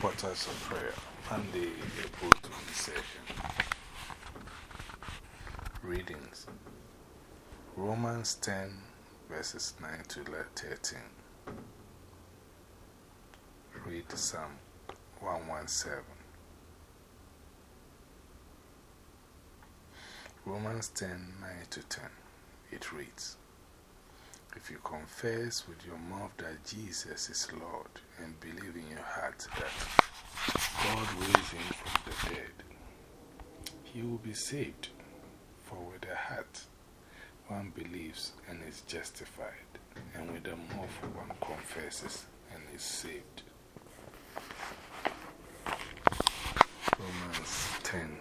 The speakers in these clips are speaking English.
Portals of Prayer, Monday, April 22nd. Readings Romans 10, verses 9 to 13. Read Psalm 117. Romans 10, 9 to 10. It reads if you confess with your mouth that Jesus is Lord and believe in your heart that God raised him from the dead, you will be saved. For with the heart one believes and is justified, and with the mouth one confesses and is saved. Romans 10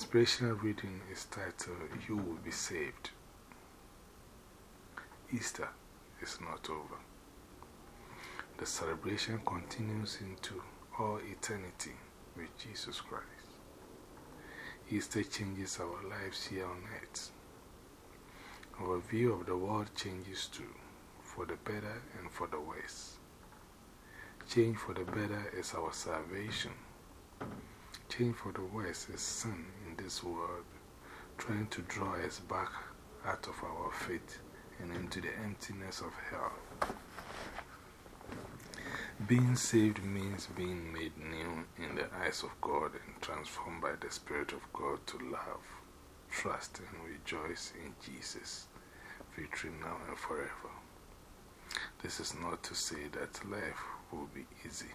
inspirational reading is titled You Will Be Saved. Easter is not over. The celebration continues into all eternity with Jesus Christ. Easter changes our lives here on earth. Our view of the world changes too, for the better and for the worse. Change for the better is our salvation. Change for the worse is sin in this world, trying to draw us back out of our faith and into the emptiness of hell. Being saved means being made new in the eyes of God and transformed by the Spirit of God to love, trust, and rejoice in Jesus, victory now and forever. This is not to say that life will be easy.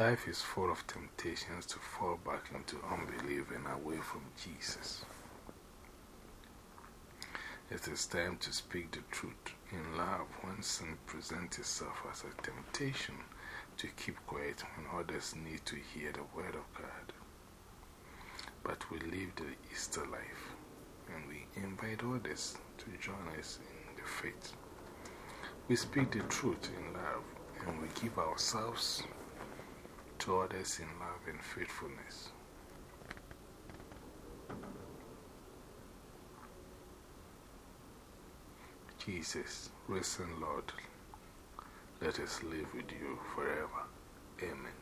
Life is full of temptations to fall back into unbelief and away from Jesus. It is time to speak the truth in love when sin presents itself as a temptation to keep quiet when others need to hear the word of God. But we live the Easter life and we invite others to join us in the faith. We speak the truth in love and we give ourselves to others in love and faithfulness. Jesus, risen Lord, let us live with you forever. Amen.